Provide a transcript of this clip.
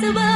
possible.